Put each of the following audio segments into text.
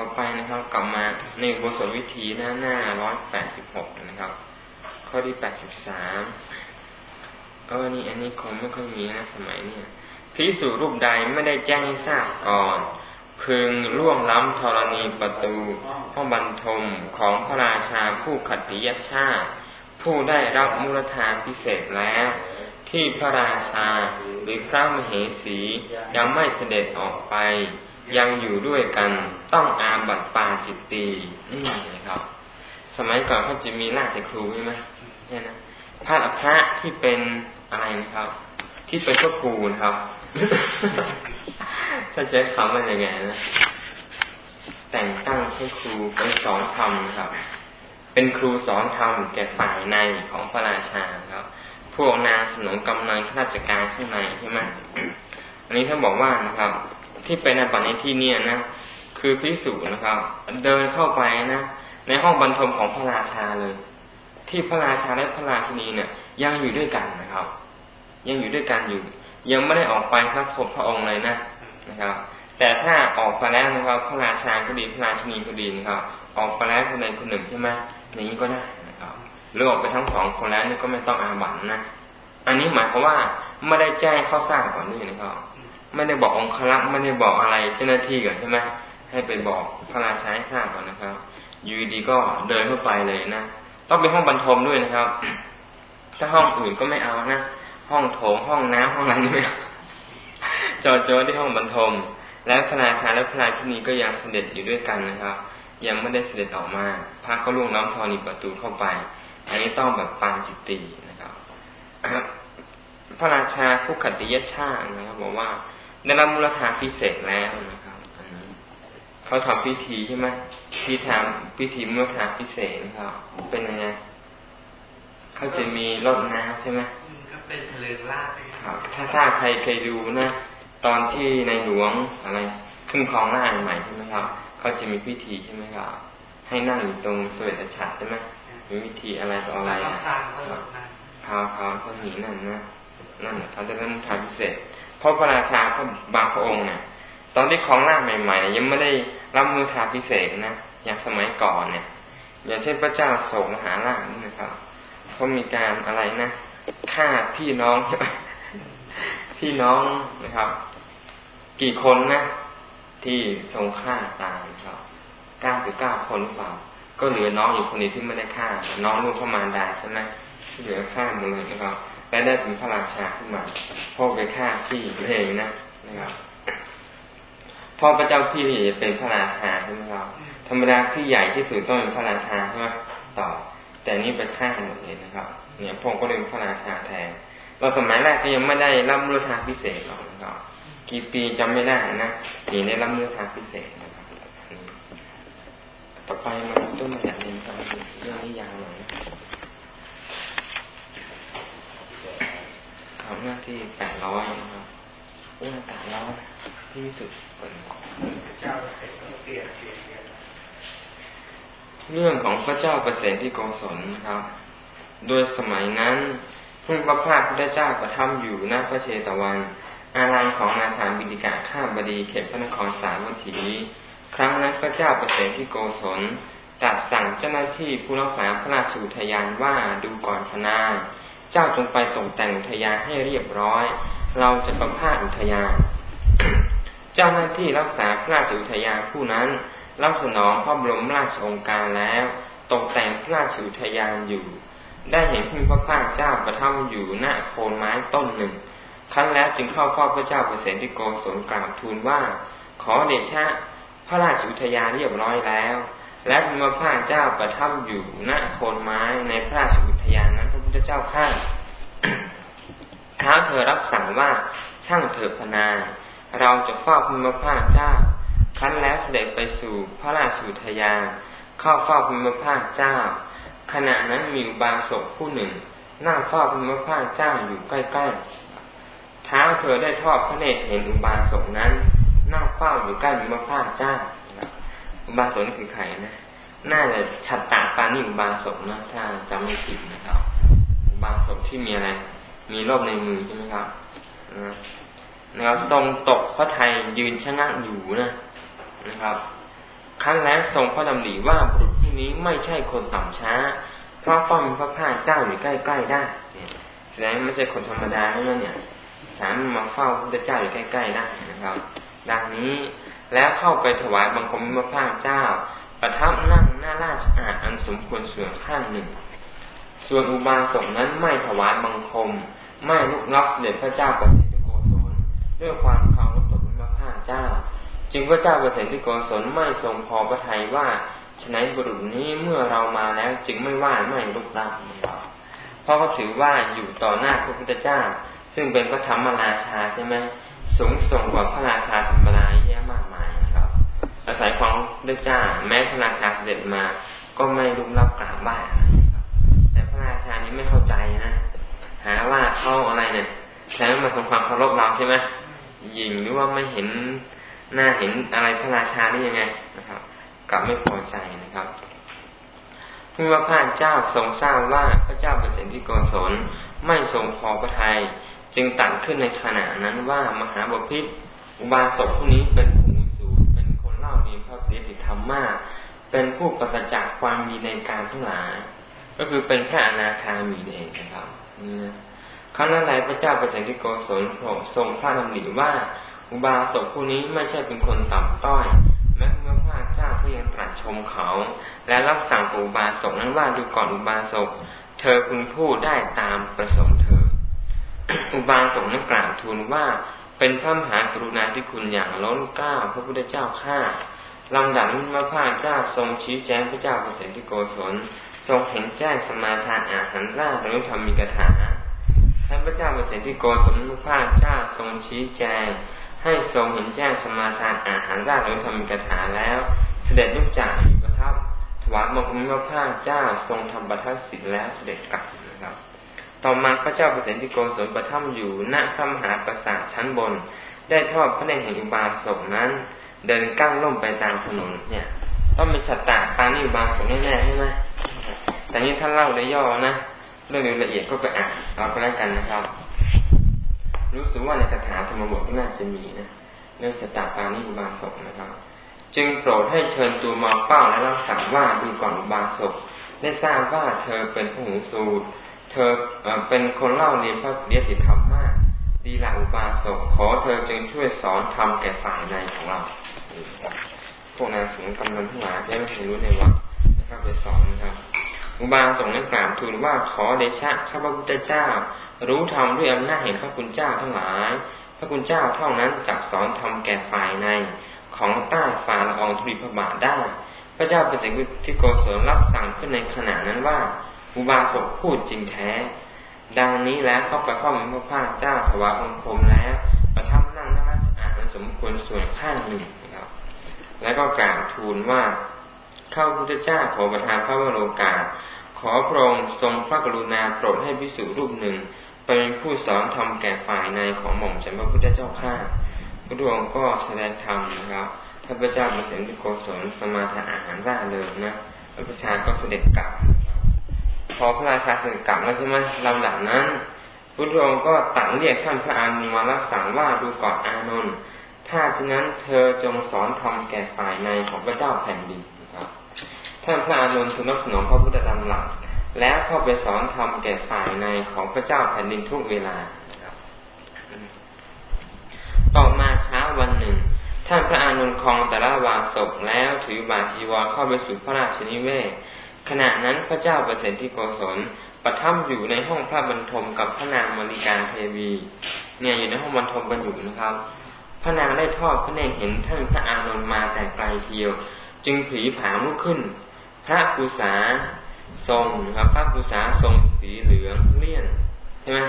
ต่อไปนะครับกลับมาในบทสวิธีหน้าหน้าร้อยแปดสิบหกนะครับ ข้อที่แปดสิบสามเออนี่อันนี้คงไม่ค่อยมีนะสมัยนี้พิสูรูปใดไม่ได้แจ้งให้ทราบก่อน พึงล่วงล้ำธรณีประตูห้องบรรทมของพระราชาผู้ขัตติยชาติ ผู้ได้รับมูลทานพิเศษแล้ว ที่พระราชาหรือพระมเหสียังไม่เสด็จออกไป ยังอยู่ด้วยกันต้องอาบัตปาจิตตีนี่นะครับ สมัยก่อนเขาจะมีราชครูใช่ไหมเนี่ยนะพระพระที่เป็นอะไรนะครับ ที่เป็นพระครูนะครับถ้าจะคำว่าอยังไงนะแต่งตั้งให้ครูไปสอนธรรมครับ เป็นครูสอนธรรมแก่ฝ่ายในของพระราชาครับ พวกนางสนมกำนังข้าราชการข้างในใช่ไหมอันนี้ถ้าบอกว่านะครับ ที่เป็นอาบัติในที่เนี้ยนะคือพิสูจนะครับ เดินเข้าไปนะในห้องบรรทมของพระราชาเลย ที่พระราชาและพระราชินีเนี่ย ยังอยู่ด้วยกันนะครับ ยังอยู่ด้วยกันอยู่ ยังไม่ได้ออกไปพระพบพระองค์เลยนะนะครับ แต่ถ้าออกไปแล้วนะครับ พระราชาก็ดีพระราชินีก็ดีนะครับ ออกไปแล้วคนใดคนหนึ่งใช่ไหมอย่างนี้ก็ได้นะครับหรือออกไปทั้งสองคนแล้วนี่ก็ไม่ต้องอาบัตนะอันนี้หมายความว่าไม่ได้แจ้งข้อสร้างก่อนนี่นะครับ ไม่ได้บอกองค์ครักษ์ไม่ได้บอกอะไรเจ้าหน้าที่ก่อนใช่ไหมให้ไปบอกพระราชาให้ทราบก่อนนะครับอยู่ดีก็เดินเข้าไปเลยนะต้องเป็นห้องบรรทมด้วยนะครับ ถ้าห้องอื่นก็ไม่เอานะห้องโถงห้องน้ำห้องอะไรนี่ไม่จอจอที่ห้องบรรทม แล้วพระราชาและพระราชินีก็ยังเสด็จอยู่ด้วยกันนะครับ ยังไม่ได้เสด็จออกมาพระก็ล่วงน้ำทอนีประตูเข้าไป อันนี้ต้องแบบปางจิตตีนะครับพระราชาผู้ขัตติยชาตินะครับบอกว่า ได้รับมูลธาพิเศษแล้วนะครับอันนี้เขาทำพิธีใช่ไหมพิธีทำพิธีมูลธาพิเศษนะครับเป็นยังไงเขาจะมีรถน้ำใช่ไหมเป็นทะเลลาดครับ ถ้าถ้าใครเคยดูนะตอนที่ในหลวงอะไรขึ้นคลองล่างใหม่ใช่ไหมครับเขาจะมีพิธีใช่ไหมครับ ให้นั่งอยู่ตรงสเวตฉัตรใช่ไหมมีวิธีอะไรต่ออะไรนะครับเขาเขาเขาหนีนั่นนะนั่นเขาจะเริ่มทำพิเศษ เพราะพระราชาเขาบางพระองค์เนี่ยตอนที่คลองล่างใหม่ๆยังไม่ได้รับมือทาพิเศษนะอย่างสมัยก่อนเนี่ย อย่างเช่นพระเจ้าโศกมหาราชนี่นะครับเขามีการอะไรนะฆ่าพี่น้องพี่น้องนะครับ กี่คนนะที่ทรงฆ่าตายครับเก้าสิบเก้าคนหรือเปล่าก็เหลือน้องอยู่คนนี้ที่ไม่ได้ฆ่า น้องลูกพระมารดาใช่ไหมที่เหลือฆ่าหมดเลยนะครับ และได้ถึงพระราชาขึ้นมาพ่อไปฆ่าพี่เองนะนะครับพ่อพระเจ้าพี่จะเป็นพระราชาใช่ไหมครับธรรมดาพี่ใหญ่ที่สุดต้องเป็นพระราชาใช่ไหมต่อ แต่นี่ไปฆ่าหมดเลยนะครับ เนี่ยพงก็เป็นพระราชาแทนเราสมัยแรกก็ยังไม่ได้รับมูลทางพิเศษหรอกนะครับกี่ปีจำไม่ได้นะทีได้รับมูลทางพิเศษนะครับต่อไปมาต้นมาจากเรื่องเรื่องนี้ยาวหน่อยคำ หน้าที่แปดร้อยนะครับเรื่องแปดร้อยที่สุดเป็นเรื่องของพระเจ้าเปรตที่โกศลนะครับ โดยสมัยนั้นพุ่งพระภาคพุทธเจ้าประทับอยู่หน้าพระเชตวัน อารามของนาถานบิดิกาข้าบดีเขตพระนครสาวัตถี ครั้งนั้นพระเจ้าประเสริฐที่โกศลตัดสั่งเจ้าหน้าที่ผู้รักษาพระราชอุทยานว่าดูก่อนพนา เจ้าจงไปตกแต่งอุทยานให้เรียบร้อย เราจะประพาสอุทยาน เจ้าหน้าที่รักษาพระราชอุทยานผู้นั้น รับสนองพระบรมราชองค์การแล้ว ตกแต่งพระราชอุทยานอยู่ ได้เห็นพระพระภาคเจ้าประทับอยู่หน้าโคนไม้ต้นหนึ่ง ครั้นแล้วจึงเข้าเฝ้าพระเจ้าเปรตที่โกศลกราบทูลว่า ขอเดชะ พระราชอุทยานเรียบร้อยแล้วและพระภาคเจ้าประทับอยู่ณโคนไม้ในพระราชอุทยานนั้น ทธเจ้าข้าท้าเธอรับสั่งว่าช่างเถิดพนา เราจะเฝ้าพระภาคเจ้าครั้นแล้วเสด็จไปสู่พระราชอุทยา เข้าเฝ้าพระภาคเจ้า ขณะนั้นมีอุบาสกผู้หนึ่ง นั่งเฝ้าพระพระเจ้าอยู่ใกล้ๆท้าเธอได้ทอดพระเนตรเห็นอุบาสกนั้นนั่งเฝ้าอยู่ใกล้พระพระเจ้าอุบาสกนี่คือใครนะน่าจะฉัดตาปานี่อุบาสกนะถ้าจำไม่ผิดนะครับ บาสกที่มีอะไร มีโรคในมือใช่ไหมครับนะนะครับทรงตกพระไทยยืนชะงักอยู่นะนะครับ ครั้นแล้วทรงพระดำริว่าบุรุษผู้นี้ไม่ใช่คนต่ำช้า เพราะฟ้อมพระพาเจ้าอยู่ใกล้ๆได้แสดงไม่ใช่คนธรรมดาแล้วเนี่ยสามมาเฝ้าพระเจ้าอยู่ใกล้ๆได้นะครับ ดังนี้แล้วเข้าไปถวายบังคมพระพาเจ้า ประทับนั่งหน้าราชอาณอันสมควรส่วนข้างหนึ่ง ส่วนอุบาสกนั้นไม่ถวายบังคม ไม่ลุกลับเด็จพระเจ้าประสิทธิโกศลด้วยความเคารพต่อพระพาเจ้า จึงพระเจ้าประสิทธิโกศลไม่ทรงพอพระทัยว่าฉนัยบุรุษนี้เมื่อเรามาแล้วจึงไม่ว่าไม่ลุกรับเพราะเขาถือว่าอยู่ต่อหน้าพระพุทธเจ้า ซึ่งเป็นพระธรรมราชาใช่ไหมสูงส่งกว่าพระราชาธรรมดาเยอะมากมายนะครับ อาศัยความพระเจ้าแม้พระราชาเสด็จมาก็ไม่ลุกรับกราบไหว้แต่พระราชานี้ ไม่เข้าใจนะหาว่าเขาอะไรเนี่ยแทนมาทำความเคารพเราใช่ไหมยิงหรือว่าไม่เห็นหน้าเห็นอะไรพระราชานี่ยังไงนะครับ กลับไม่พอใจนะครับเมื่อพระเจ้าทรงทราบว่าพระเจ้าเป็นสิทธิโกศลไม่ทรงพอพระทัยจึงตัดขึ้นในขณะนั้นว่ามหาบพิษอุบาสกผู้นี้เป็นผู้สูงเป็นคนเล่ามีพระเสียติธรรมมาก เป็นผู้ประจากษ์ความมีในการทั้งหลาย ก็คือเป็นพระอนาคามีเองนะครับนี่นะครั้งนั้นใดพระเจ้าประสิทธิโกศลทรงพระดำริว่า อุบาสกผู้นี้ไม่ใช่เป็นคนต่ำต้อย แม้เมื่อพระเจ้าก็ยังตรัสชมเขา และรับสั่งอุบาสกนั้นว่าดูก่อนอุบาสก เธอพึงพูดได้ตามประสงค์เธอ อุบาสกนั้นกล่าวทูลว่าเป็นพระมหากรุณาธิคุณอย่างล้นกล้าพระพุทธเจ้าข้าลำดับนี้มาพระเจ้าทรงชี้แจงพระเจ้าเปรตที่โกศล ทรงเห็นแจ้งสมาทานอาหารร่าหรือธรรมมีกถาท่านพระเจ้าเปรตที่โกศลพระเจ้าทรงชี้แจง ให้ทรงเห็นแจ้งสมาทานอาหารราชหรือทำกถาแล้ว เสด็จลุกจากอยู่ประทับถวายบังคมพระพาเจ้าทรงทำประทับสิทธิแล้วเสด็จกลับนะครับ ต่อมาพระเจ้าเปรตที่โกศลประทับอยู่ณพระมหาปราสาทชั้นบน ได้ทอดพระเนตรแห่งอุบาสกนั้น เดินก้าวล่มไปตามถนนเนี่ย ต้องเป็นชัตตาปานิอุบาสกแน่ๆใช่ไหม แต่นี้ท่านเล่าได้ย่อนะเรื่องละเอียดก็ไปอ่านเอาไปแล้วกันนะครับ รู้สึกว่าในคาถาธรรมบทก็น่าจะมีนะเรื่องสตาปานิอุบาสกนะครับ จึงโปรดให้เชิญตัวมาเป้าและรักษาว่าดูก่อนอุบาสกได้ทราบว่าเธอเป็นผู้หูสูตรเธอเป็นคนเล่าเรียนพระเดียติธรรมมาก ดีละอุบาสกขอเธอจึงช่วยสอนทำแก่ฝ่ายในของเราพวกนางสูงกำลังทั้งหลายจะไม่รู้ในวัดนะครับไปสอนนะครับ อุบาสกนั้นกล่าวทูลว่าขอเดชะข้าพระพุทธเจ้า รู้ธรรมด้วยอำนาจแห่งพระคุณเจ้าทั้งหลาย พระคุณเจ้าเท่านั้นจักสอนธรรมแก่ฝ่ายใน ของใต้ฝ่าละอองธุลีพระบาทได้ พระเจ้าเปรตที่โกศลรับสั่งขึ้นในขณะนั้นว่า อุบาสกพูดจริงแท้ ดังนี้แล้วเข้าไปข้อมพระพาเจ้าถวายองค์พรมแล้ว ประทับนั่งนั่งราชอาณสมควรส่วนข้างหนึ่งนะครับ แล้วก็กล่าวทูลว่าข้าพุทธเจ้าขอประทานพระวโรกาส ขอพระองค์ทรงพระกรุณาโปรดให้พิสุรูปหนึ่งไปเป็นผู้สอนทำแก่ฝ่ายในของหม่อมฉันพระพุทธเจ้าข้าพระดวงก็แสดงธรรมนะครับท่านพระเจ้าประสิทธิโกศลสมาทานอาหารร่าเลยนะพระประชาก็เสด็จกลับ พอพระราชาเสด็จกลับแล้วใช่ไหมลำดับนั้นพระดวงก็ตัดเรียกท่านพระอานนท์มารับสั่งว่าดูก่อนอานนท์ถ้าฉะนั้นเธอจงสอนทำแก่ฝ่ายในของพระเจ้าแผ่นดิน ท่านพระอานนท์ทูลรับสนองพระพุทธธรรมหลัก แล้วเข้าไปสอนธรรมแก่ฝ่ายในของพระเจ้าแผ่นดินทุกเวลา ต่อมาเช้าวันหนึ่ง ท่านพระอานนท์คลองแต่ละวาศพแล้วถือบาชีวรเข้าไปสู่พระราชนิเวศ ขณะนั้นพระเจ้าประสิทธิโกศลประทับอยู่ในห้องพระบรรทมกับพระนางมริการเทวี เนี่ยอยู่ในห้องบรรทมกันอยู่นะครับ พระนางได้ทอดพระเนตรเห็นท่านพระอานนท์มาแต่ไกลเทียว จึงผีผาลุกขึ้น ระกุษาทรงนะครับ พระกุษาทรงสีเหลืองเลี่ยนใช่ไหม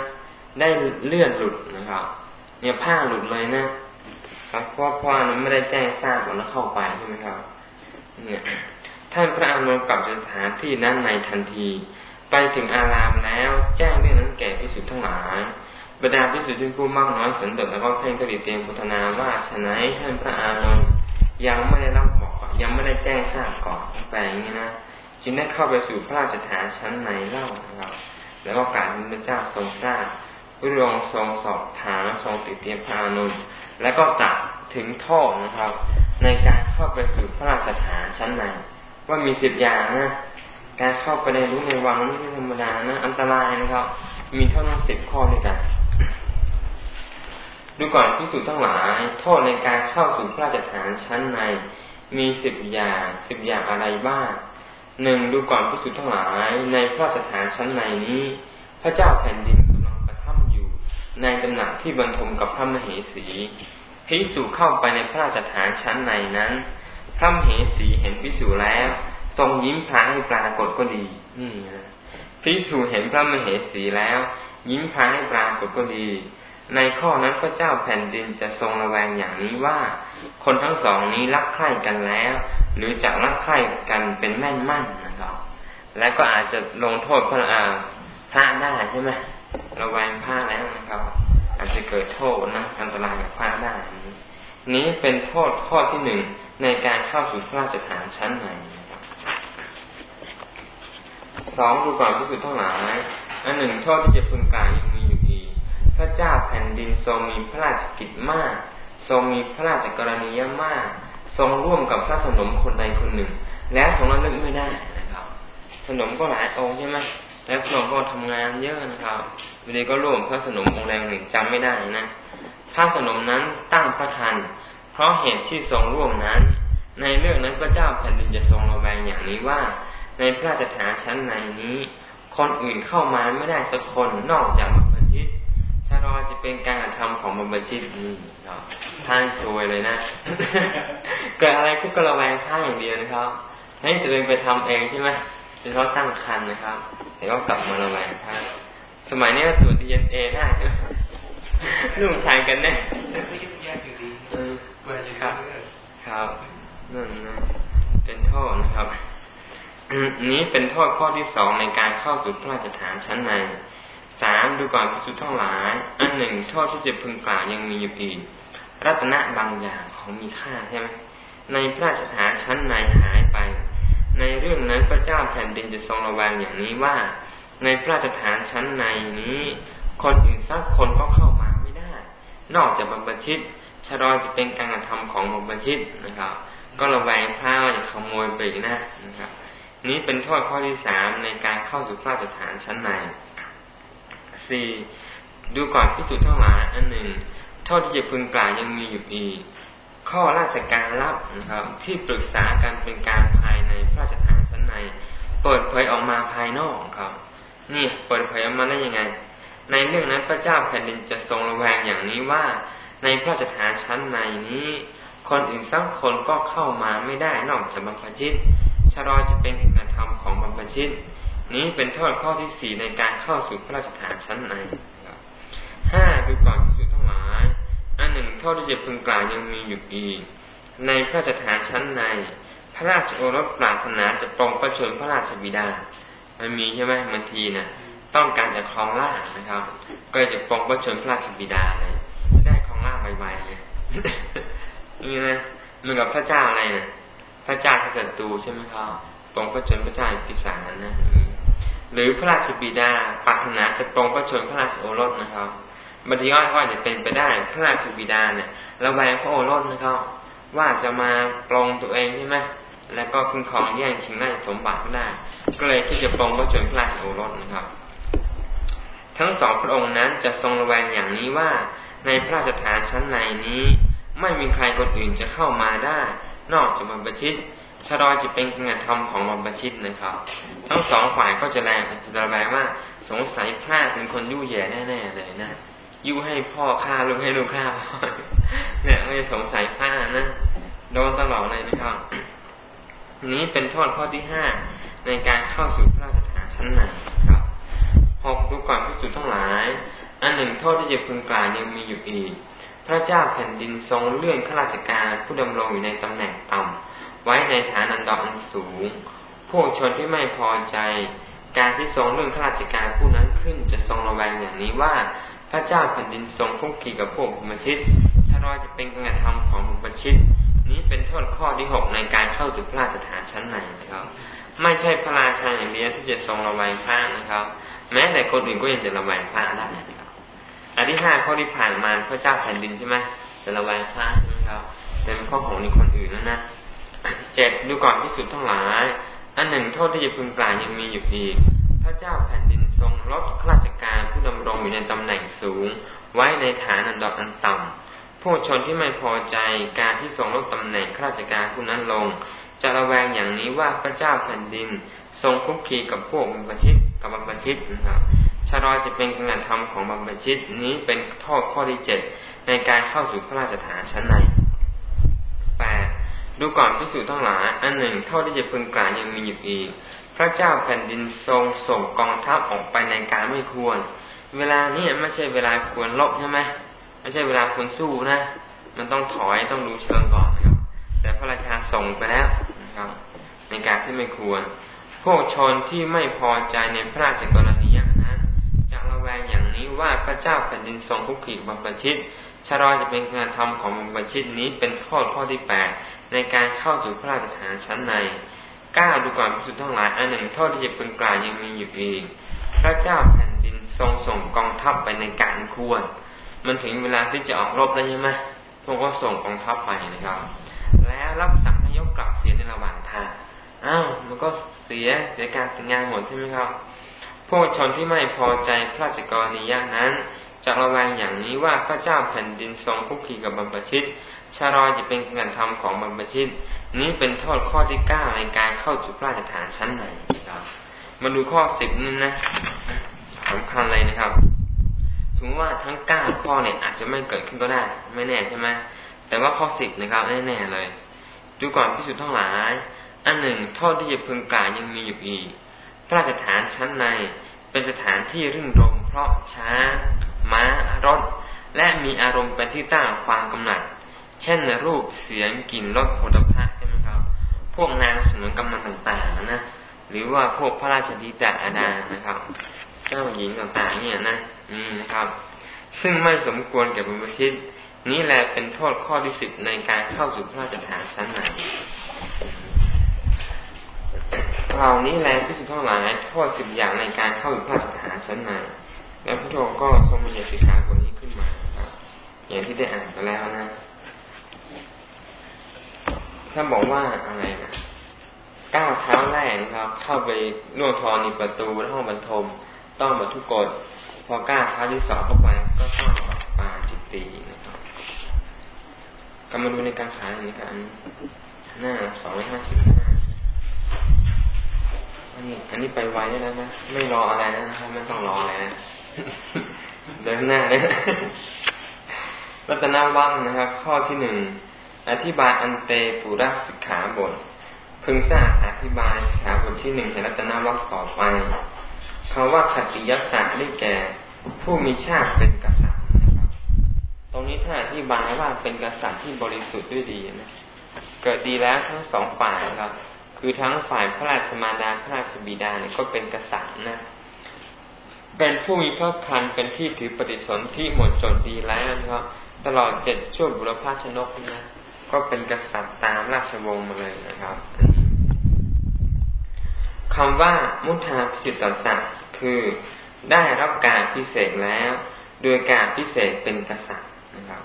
ได้เลื่อนหลุดนะครับ เนี่ยผ้าหลุดเลยนะครับเพราะพ่อนั้นไม่ได้แจ้งทราบก่อนแล้วเข้าไปใช่ไหมครับ เนี่ยท่านพระอานนท์กลับสถานที่นั้นในทันที ไปถึงอารามแล้วแจ้งเรื่องนั้นแก่พิสุทธ์ทั้งหลายบรรดาพิสุทธิ์ผู้มากน้อยสันโดษแล้วก็เพ่งกริเตรียมพุทธนาว่าฉนัยท่านพระอานนท์ยังไม่ได้รับ ยังไม่ได้แจ้งทราบก่อนแปลงนี้นะจึงได้เข้าไปสู่พระราชฐานชั้นในเล่านะครับแล้วก็การพระเจ้าทรงทราบพระองค์ทรงสอบถามทรงติดเตรียมพระอนุนแล้วก็ตัดถึงโทษนะครับ ในการเข้าไปสู่พระราชฐานชั้นในว่ามีสิบอย่างนะการเข้าไปในรู้ในวังนี่ธรรมดานะอันตรายนะครับ มีเท่านั้นสิบข้อด้วยกันดูก่อนพิสูจน์ทั้งหลายโทษในการเข้าสู่พระราชฐานชั้นใน มีสิบอย่างสิบอย่างอะไรบ้างหนึ่งดูก่อนพิสูจน์ทั้งหลาย ในพระราชฐานชั้นในนี้ พระเจ้าแผ่นดินกำลังประทับอยู่ ในตำหนักที่บรรทมกับพระมเหสีพิสูเข้าไปในพระราชฐานชั้นในนั้น พระมเหสีเห็นพิสูแล้ว ทรงยิ้มพลางให้ปรากฏก็ดีนี่นะพิสูเห็นพระมเหสีแล้ว ยิ้มพลางให้ปรากฏก็ดี ในข้อนั้นพระเจ้าแผ่นดินจะทรงระแวงอย่างนี้ว่า คนทั้งสองนี้รักใคร่กันแล้ว หรือจะรักใคร่กันเป็นแม่นมั่นนะครับ และก็อาจจะลงโทษพระอาพระได้ใช่ไหมระแวงพระแล้วนะครับ อาจจะเกิดโทษนะอันตรายกับพระได้นี้เป็นโทษข้อที่หนึ่งในการเข้าสู่พระราชฐานชั้นไหนสองดูก่อนพิสุทธ์ทั้งหลายอันหนึ่งโทษที่จะพึงกล่าวยังมีอยู่อีกพระเจ้าแผ่นดินทรงมีพระราชกิจมาก ทรงมีพระราชกรณียมาก ทรงร่วมกับพระสนมคนใดคนหนึ่ง แล้วทรงระลึกไม่ได้นะครับ สนมก็หลายองค์ใช่ไหมแล้วพระองค์ก็ทำงานเยอะนะครับวันนี้ก็ร่วมพระสนมองค์ใดหนึ่งจำไม่ได้นะพระสนมนั้นตั้งพระทัน เพราะเหตุที่ทรงร่วมนั้น ในเรื่องนั้นพระเจ้าแผ่นดินจะทรงระแวงอย่างนี้ว่า ในพระราชฐานชั้นในนี้ คนอื่นเข้ามาไม่ได้สักคนนอกจาก รรพชิตชะรอจะเป็นการกระทำของบรรพชิตนี่ครับท่านช่วยเลยนะ เกิดอะไรขึ้นก็ระแวงท่านอย่างเดียวนะครับให้จะเป็นไปทำเองใช่ไหมจะเขาตั้งคันนะครับแต่ก็กลับมาระแวงท่านสมัยนี้ก็ตรวจดีเอ็นเอได้ลูกชายกันแน่ครับครับนั่นนะเป็นโทษนะครับนี้เป็นโทษข้อที่สองในการเข้าสู่พระราชฐานชั้นใน สามดูก่อนพิสุทั้งหลาย อันหนึ่งโทษที่จะพึงกล่าวยังมีอยู่อีกรัตนะบางอย่างของมีค่าใช่ไหมในพระราชฐานชั้นในหายไป ในเรื่องนั้นพระเจ้าแผ่นดินจะทรงระวังอย่างนี้ว่า ในพระราชฐานชั้นในนี้ คนอื่นสักคนก็เข้ามาไม่ได้ นอกจากบรรพชิตชะรอจะเป็นการกระทำของบรรพชิตนะครับ ก็ระแวงพระว่าจะขโมยไปนะนะครับ นี้เป็นโทษข้อที่สามในการเข้าสู่พระสถานชั้นใน สี่ดูก่อนพิสูจน์ทั้งหลายอันหนึ่งโทษที่จะพึงกล่าวยังมีอยู่อีก ข้อราชการลับนะครับ ที่ปรึกษากันเป็นการภายในพระสถานชั้นใน เปิดเผยออกมาภายนอกครับ นี่เปิดเผยออกมาได้ยังไง ในเรื่องนั้นพระเจ้าแผ่นดินจะทรงระแวงอย่างนี้ว่า ในพระสถานชั้นในนี้ คนอื่นสักคนก็เข้ามาไม่ได้นอกจากบรรพชิตชะลอจะเป็นคุณธรรมของบรรพชิต นี้เป็นโทษข้อที่สี่ในการเข้าสู่พระราชฐานชั้นในห้าดูก่อนพิสูจทั้งหลายอันหนึ่งโทษที่จะพึงกล่าวยังมีอยู่อีก ในพระราชฐานชั้นใน พระราชโอรสปรารถนาจะปรองประชนพระราชบิดา มันมีใช่ไหมบางทีนะต้องการจะครองรานะครับ ก็จะปรองประชนพระราชบิดาเลยได้ครองราใบๆเลยนี่นะเหมือนกับพระเจ้าอะไรนะพระเจ้าศัตรูใช่ไหมครับปรงพระชนพระเจ้าพิสารนะ หรือพระราชบิดาปรารถนาจะปรงพระชนพระราชโอรสนะครับบางทีก็อาจจะเป็นไปได้พระราชบิดาเนี่ยระแวงพระโอรสนะครับว่าจะมาปรงตัวเองใช่ไหมแล้วก็คุ้มครองแย่งชิงราชสมบัติก็ได้ ก็เลยที่จะปรงพระชนพระราชโอรสนะครับ ทั้งสองพระองค์นั้นจะทรงระแวงอย่างนี้ว่า ในพระราชฐานชั้นในนี้ ไม่มีใครคนอื่นจะเข้ามาได้ นอกจากบรรพชิต ชะลอจะเป็นงานทำของบรรพชิตนะครับ ทั้งสองฝ่ายก็จะแรงจะระแวงว่าสงสัยพลาดเป็นคนยุ่ยแย่แน่ๆเลยนะยุ่ให้พ่อฆ่าลูกให้ลูกฆ่าพ่อเนี่ยไม่สงสัยพลาดนะโดนตลอดเลยนะครับ นี้เป็นโทษข้อที่ห้าในการเข้าสู่พระราชฐานชั้นหนึ่งครับหกดูก่อนพิสูจน์ทั้งหลาย อันหนึ่งโทษที่จะพึงกล่าวยังมีอยู่อีก พระเจ้าแผ่นดินทรงเลื่อนข้าราชการผู้ดำรงอยู่ในตำแหน่งต่ำ ไว้ในฐานันดรอันสูง พวกชนที่ไม่พอใจ การที่ทรงเลื่อนข้าราชการผู้นั้นขึ้นจะทรงระแวงอย่างนี้ว่า พระเจ้าแผ่นดินทรงคุกคีกับพวกบุมชิตชะรอจะเป็นการทำของบุมชิต นี้เป็นโทษข้อที่หกในการเข้าถึงพระราชฐานชั้นไหนนะครับ ไม่ใช่พระราชาอย่างเดียวที่จะทรงระแวงพระนะครับ แม้แต่คนอื่นก็ยังจะระแวงพระได้อันที่ห้าข้อที่ผ่านมาพระเจ้าแผ่นดินใช่ไหมจะระแวงพระนะครับเป็นข้อของในคนอื่นแล้วนะ เจ็ดดูก่อนพิสุทธ์ทั้งหลาย อันหนึ่งโทษที่จะพึงกล่าวยังมีอยู่อีก พระเจ้าแผ่นดินทรงลดข้าราชการผู้ดำรงอยู่ในตำแหน่งสูง ไว้ในฐานันดออันต่ำผู้ชนที่ไม่พอใจการที่ทรงลดตำแหน่งข้าราชการผู้นั้นลง จะระแวงอย่างนี้ว่าพระเจ้าแผ่นดิน ทรงคุกคีกับพวกบรรพชิตกับบรรพชิตนะครับชารอยจะเป็นการทำของบรรพชิตนี้เป็นข้อข้อที่เจ็ดในการเข้าสู่พระราชฐานชั้นใน ดูก่อนพิสูจน์ทั้งหลาย อันหนึ่งเท่าที่จะพึงกล่าวยังมีอยู่อีก พระเจ้าแผ่นดินทรงส่งกองทัพออกไปในการไม่ควร เวลานี้ไม่ใช่เวลาควรลบใช่ไหมไม่ใช่เวลาควรสู้นะ มันต้องถอยต้องดูเชิงก่อนครับ แต่พระราชาส่งไปแล้วนะครับ ในการที่ไม่ควร พวกชนที่ไม่พอใจในพระราชกรณียนั้นจะระแวงอย่างนี้ว่าพระเจ้าแผ่นดินทรงคุกขีบัพชิตชะรอจะเป็นการทำของบัพชิตนี้เป็นโทษข้อที่แปด ในการเข้าสู่พระราชฐานชั้นในก้าดูก่อนพิสุทธ์ทั้งหลายอันหนึ่งโทษที่จะเป็นกล่าวยังมีอยู่อีกพระเจ้าแผ่นดินทรงส่งกองทัพไปในการควร มันถึงเวลาที่จะออกรบแล้วใช่ไหมพวกก็ส่งกองทัพไปนะครับ แล้วรับสั่งให้ยกกลับเสียในระหว่างทางอ้าวมันก็เสียเสียการสัญญาหมดใช่ไหมครับ พวกชนที่ไม่พอใจพระราชกรณียนั้นจะระแวงอย่างนี้ว่าพระเจ้าแผ่นดินทรงคุกคีกับบรรพชิต ชารอยจะเป็นการทำของบรรพชิตนี้เป็นโทษข้อที่เก้าในการเข้าสู่พระราชฐานชั้นไหนครับมาดูข้อสิบนี่นะสำคัญเลยนะครับสมมติว่าทั้งเก้าข้อเนี่ยอาจจะไม่เกิดขึ้นก็ได้ ไม่แน่ใช่ไหมแต่ว่าข้อสิบนะครับแน่ๆเลย ดูก่อนพิสูจน์ทั้งหลาย อันหนึ่งโทษที่จะพึงกล่าวยังมีอยู่อีกพระราชฐานชั้นในเป็นสถานที่รื่นรมเพราะช้าม้ารถและมีอารมณ์เป็นที่ตั้งความกำหนัด เช่นรูปเสียงกลิ่นรสผลิตภัณฑ์ใช่ไหมครับ พวกนางสมุนกำมันต่างๆนะหรือว่าพวกพระราชธิดาอาดานะครับ เจ้าหญิงต่างๆเนี่ยนะนี่นะครับ ซึ่งไม่สมควรแก่บุญชิตนี้แหละเป็นโทษข้อที่สิบในการเข้าสู่พระราชฐานชั้นไหนเหล่านี้แหละที่สุดเท่าหลายโทษสิบอย่างในการเข้าสู่พระราชฐานชั้นไหนแล้วพระองค์ก็ทรงมีสิกขาบทนี้ขึ้นมาครับอย่างที่ได้อ่านไปแล้วนะ ท่าบอกว่าอะไรนะก้าวเท้าแรกนะครับ เข้าไปล่วงทอนีประตูห้องบรรทม ต้องบรรทุกกฎพอก้าวเท้าที่สองเข้าไปก็ต้องปัปาจิตตีนะครับกำมาดูในการขายอย่างนี้กันหน้าสองร้อยห้าสิบห้าอันนี้อันนี้ไปไวแล้วนะไม่รออะไรนะครับไม่ต้องรออะไรนะเดินหน้าเลยรัตนาวังนะครับ ข้อที่หนึ่ง อธิบายอันเตปุระสิกขาบท พึงทราบอธิบายสิกขาบทที่หนึ่งในรัตนวังต่อไปคาว่าขติยัสสะได้แก่ ผู้มีชาติเป็นกษัตริย์นะครับ ตรงนี้ถ้าอธิบายว่าเป็นกษัตริย์ที่บริสุทธิ์ด้วยดีนะเกิดดีแล้วทั้งสองฝ่ายครับคือทั้งฝ่ายพระราชมารดาพระราชบิดาเนี่ยก็เป็นกษัตริย์นะเป็นผู้มีพระคันเป็นที่ถือปฏิสนธิหมดจดดีแล้วนะครับตลอดเจ็ดชั่วบุรพาชนกนะ ก็เป็นกษัตริย์ตามราชวงศ์มาเลยนะครับคำว่ามุทาพิสิตสัตคือได้รับการพิเศษแล้ว โดยการพิเศษเป็นกษัตริย์นะครับ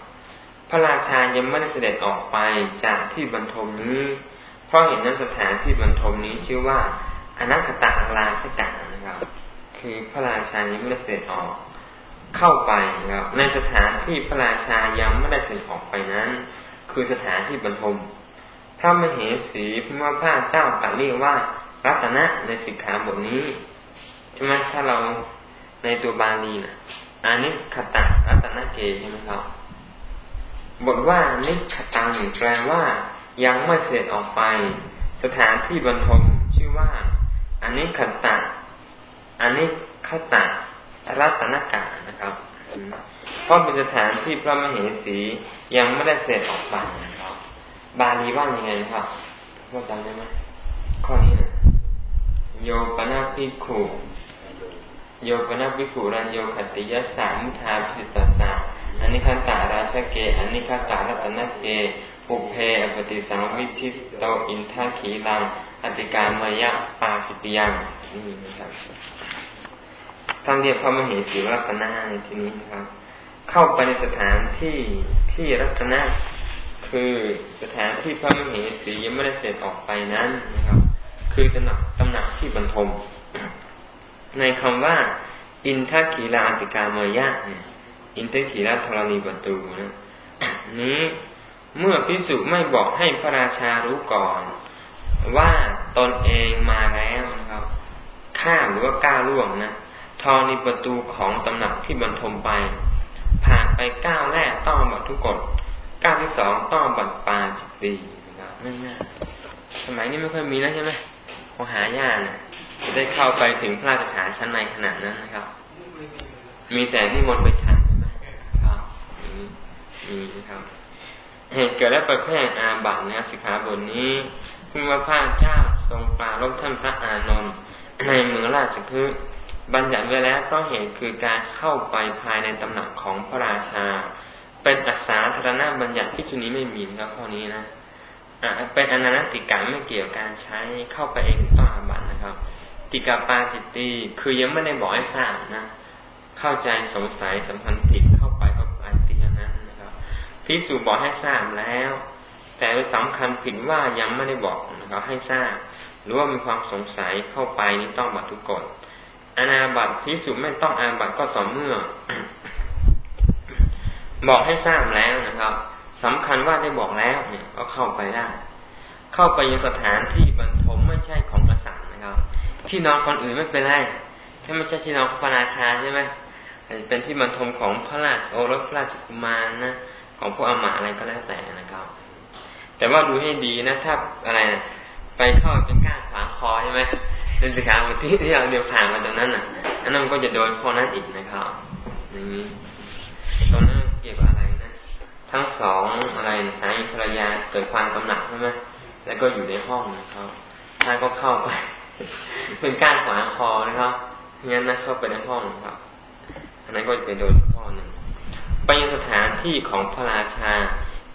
พระราชายังไม่ได้เสด็จออกไปจากที่บรรทมนี้ เพราะเห็นนั้นสถานที่บรรทมนี้ชื่อว่าอนัคตาราชกานะครับ คือพระราชายังไม่ได้เสด็จออกเข้าไปนะครับ ในสถานที่พระราชายังไม่ได้เสด็จออกไปนั้น คือสถานที่บรรทมพระมเหสีพระพระเจ้าตรัสเรียกว่ารัตนะในสิกขาบทนี้ใช่ไหมถ้าเราในตัวบาลีนะอานิคตะรัตนเกใช่ไหมครับบทว่านิคตังแปลว่า ยังไม่เสร็จออกไป สถานที่บรรทมชื่อว่าอานิคตะอันนี้ขตะรัตนกานะครับ เพราะเป็นสถานที่พระมเหสียังไม่ได้เสร็จออกไปนะครับ บาลีว่ายังไงนะครับก็จำได้ไหมข้อนี้นะโยปนาภิกขุโยปนาภิกขุรันโยคติยสามุทาพิตตาอันนี้ขันตาราชเกอันนี้ขันตารัตนเกปุเพอปฏิสังวิธิโตอินทาขีลังอติการมายะปาสิติยังนี่นะครับท่านเรียกพระมเหสีรัตนะในที่นี้นะครับ เข้าไปในสถานที่ที่รัตนะคือสถานที่พระมเหสียังไม่ได้เสร็จออกไปนั้นนะครับ คือตำหนักตำหนักที่บรรทม ในคำว่า อินทักีลาติกามายะเนี่ย อินทักีลาธรณีประตูนะนี้เมื่อพิสุไม่บอกให้พระราชารู้ก่อน ว่าตนเองมาแล้วนะครับ ข้ามหรือว่าก้าวล่วงนะทอนีประตูของตำหนักที่บรรทมไป ผ่านไปก้าวแรกต้องบัตทุกกฎก้าวที่สองต้องบัตรปาจิตปีนะครับง่ายๆสมัยนี้ไม่ค่อยมีแล้วใช่ไหมคงหายากนะจะได้เข้าไปถึงพระราชฐานชั้นในขนาดนั้นนะครับ มีแต่ที่มนไปฉันใช่ไหมครับมีนะครับเหตุเกิดและประเภทอาบัตนะสิกขาบทนี้คุณว่าพระเจ้าทรงปราลบท่านพระอานนท์ในเมืองราชพฤกษ์ บัญญัติไว้แล้วต้องเหตุคือการเข้าไปภายในตำหนักของพระราชา เป็นอัศาธารณบัญญัติที่ชุดนี้ไม่มีนะครับข้อนี้นะอ่าเป็นอนันติกาไม่เกี่ยวกับการใช้เข้าไปเองต้องอาบัตนะครับ ติกาปาจิตตีคือยังไม่ได้บอกให้ทราบนะ เข้าใจสงสัยสัมพันธ์ผิดเข้าไปก็ปาจิตนั้นนะครับพิสูจบอกให้ทราบแล้ว แต่สำคัญผิดว่ายังไม่ได้บอกนะครับให้ทราบหรือว่ามีความสงสัยเข้าไปนี่ต้องบัตทุกกฎ อนาบัตพิสุไม่ต้องอาบัตก็ต่อเมื่อ บอกให้ทราบแล้วนะครับสำคัญว่าได้บอกแล้วเนี่ยก็เข้าไปได้ เข้าไปยังสถานที่บรรทมไม่ใช่ของกษัตริย์นะครับที่นอนคนอื่นไม่เป็นไรถ้าไม่ใช่ที่นอนพระราชาใช่ไหมอาจจะเป็นที่บรรทมของพระราชโอรสพระราชกุมารนะของพวกอามาอะไรก็แล้วแต่นะครับ แต่ว่าดูให้ดีนะถ้าอะไรนะไปเข้าเป็นก้างขวางคอใช่ไหม เป็นสิขาบทที่ที่เราเดียวผ่านมาตรงนั้นอะอันนั้นก็จะโดนข้อนั้นอีกนะครับอย่างนี้ตรงนั้นเกี่ยวกับอะไรนะทั้งสองอะไรสามีภรรยาเกิดความกำหนัดใช่ไหมแล้วก็อยู่ในห้องนะครับท่านก็เข้าไป เป็นก้านขวางคอนะครับงั้นนะเข้าไปในห้องครับอันนั้นก็จะเป็นโดนข้อหนึ่งไปยังสถานที่ของพระราชา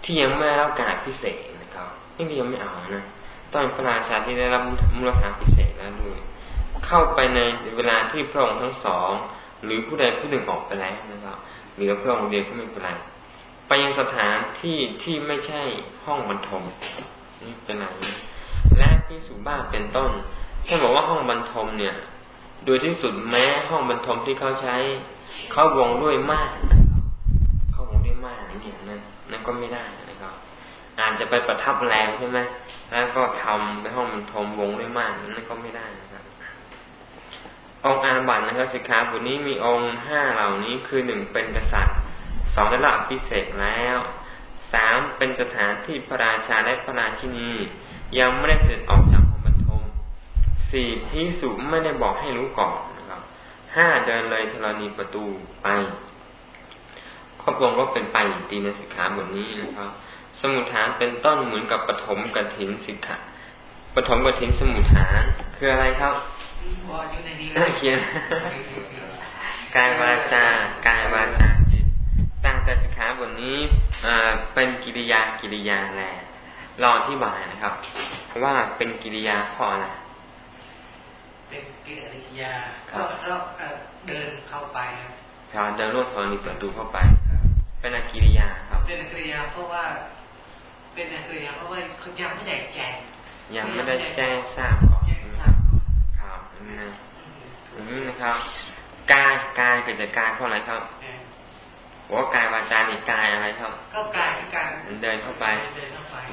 ที่ยังไม่รับการพิเศษนะครับนี่ยังไม่เอานะ ต้องพระราชาที่ได้รับมูลค่าพิเศษแล้วด้วย เข้าไปในเวลาที่พระองค์ทั้งสอง หรือผู้ใดผู้หนึ่งออกไปแล้วนะครับหรือพระองค์เดียวก็ไม่เป็นไรไปยังสถานที่ที่ไม่ใช่ห้องบรรทมนี่เป็นไรและที่สุบ้าเป็นต้นท่านบอกว่าห้องบรรทมเนี่ย โดยที่สุดแม้ห้องบรรทมที่เขาใช้ เขาวงด้วยมาก เขาวงด้วยมากนี่นั่นนั่นก็ไม่ได้นะครับอาจจะไปประทับแรงใช่ไหม แล้วก็ทำในห้องมันทมวงได้มากนั่นก็ไม่ได้นะครับ องค์อาบัตนะครับสิกขาบทนี้มีองค์ห้าเหล่านี้คือหนึ่งเป็นกษัตริย์สองได้รับพิเศษแล้วสามเป็นสถานที่พระราชาและพระราชินี ยังไม่ได้เสร็จออกจากห้องบรรทมสี่พิสุไม่ได้บอกให้รู้ก่อนนะครับห้าเดินเลยธรณีประตูไปครอบครัวก็เป็นไปตีในสิกขาบทนี้นะครับ สมุทฐานเป็นต้นเหมือนกับปฐมกถินสิกขาปฐมกถินสมุทฐาน คืออะไรครับน่าเขียนกายวาจากายวาจาจิตต่างแต่สิกขาบทนี้เป็นกิริยากิริยาแลรออธิบายนะครับ ว่าเป็นกิริยาเพราะอะไรเป็นกิริยาก็เราเดินเข้าไปครับเดินลวดทอนีประตูเข้าไป เป็นกิริยาครับ เป็นกิริยาเพราะว่า เป็นอะไรเพราะว่ายังไม่ได้แจ้งยังไม่ได้แจ้งทราบก่อนครับนะนี่นะครับกายกายเกิดจากกายเพราะอะไรครับว่ากายวาจานี่กายอะไรครับ ก็กายการเดินเข้าไป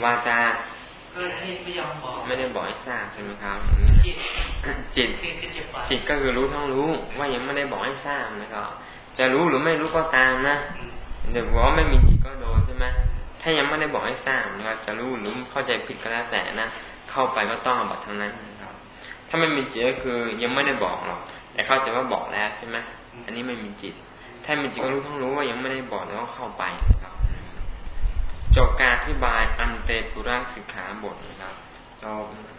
วาจาก็ไม่ยอมบอกไม่ได้บอกให้ทราบใช่ไหมครับจิตจิตก็คือรู้ทั้งรู้ว่ายังไม่ได้บอกให้ทราบนะครับ จะรู้หรือไม่รู้ก็ตามนะเดี๋ยวบอกว่าไม่มีจิตก็ ถ้ายังไม่ได้บอกให้ทราบนะครับจะรู้หรือเข้าใจผิดก็แล้วแต่นะเข้าไปก็ต้องบัตทั้งนั้นนะครับ ถ้าไม่มีจิตก็คือยังไม่ได้บอกหรอกแต่เข้าใจว่าบอกแล้วใช่ไหมอันนี้ไม่มีจิต ถ้ามีจิตก็รู้ทั้งรู้ว่ายังไม่ได้บอกแล้วก็เข้าไปนะครับจบการอธิบายอันเตปุระสิกขาบทนะครับจบนะครับ